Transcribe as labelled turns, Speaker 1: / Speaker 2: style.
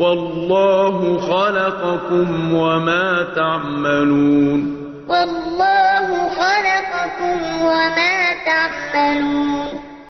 Speaker 1: والله خلقكم وما تعملون.
Speaker 2: والله خلقكم وما تعملون.